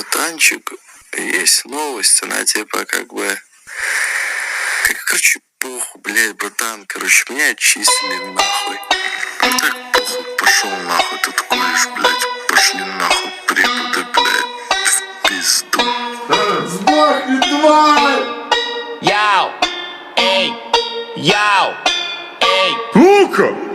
братанчик, есть новость, она типа как бы... Как, короче, похуй, блядь, братан, короче, меня отчислили нахуй. Ну так похуй, пошел нахуй, ты такой лишь, блядь, пошли нахуй, преподы, блядь, в пизду. Сдохни, тварь! Yo, эй, yo, эй, Сука!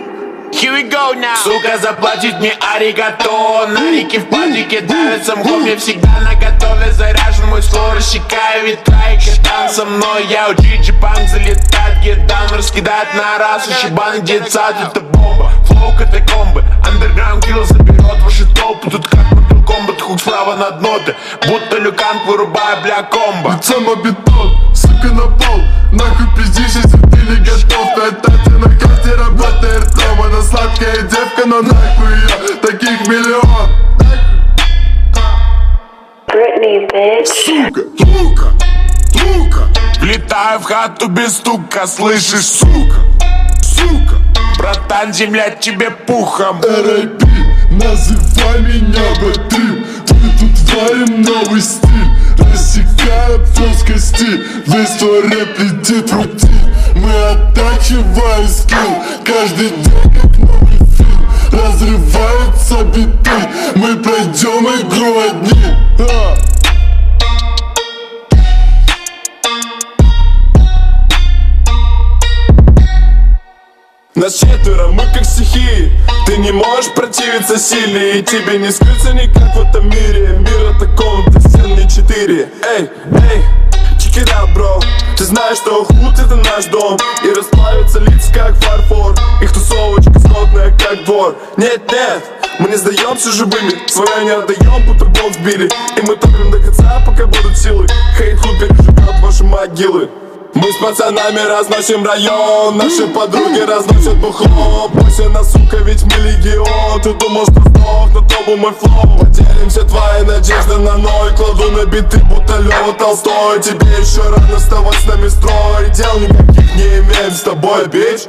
Here we go now. Сука, заплатить мне аригато На реке в падике давится мхом Мне всегда на готове. Заряжен мой слой Рассекаю ветра и катан со мной. Я у Джиджи Панк залетает Гедан раскидает на раз. Ушибан детсад это бомба. Флоу катакомбы Андерграунд килл заберет ваши толпы. Тут как Mortal Kombat хук справа над ноты Будто люканг вырубая бля комбо. Лицом об бетон, сука на пол. Нахуй пиздишь, но нахуй ее Таких миллион. Britney, bitch. Сука, сука, сука, Влетаю в хату без стука, слышишь, сука, сука. Братан, земля тебе пухом. R.I.P. Называй меня Батым Мы тут варим новый стиль. Рассекая плоскости Весь твой рэп летит в рути Мы оттачиваем скилл. Каждый день Нас четверо, мы как стихии Ты не можешь противиться силе И тебе не скрыться никак в этом мире. Мира такого, ты стен не четыре. Эй, эй, out, bro Ты знаешь, что худ это наш дом. И расплавятся лица как фарфор. Их тусовочка скотная как двор. Нет, нет, мы не сдаемся живыми. Свое не отдаем, будто бог сбили. И мы топим до конца, пока будут силы. Хейт худ переживет ваши могилы мы с пацанами разносим район. Наши подруги разносят бухло. Бойся нас, сука, ведь мы легион. Ты думал, что сдох, но то был мой флоу. Все твои надежды на ноль Кладу на биты, будто Лёва Толстой. Тебе еще рано вставать с нами строй. Дел никаких не имеем с тобой, бич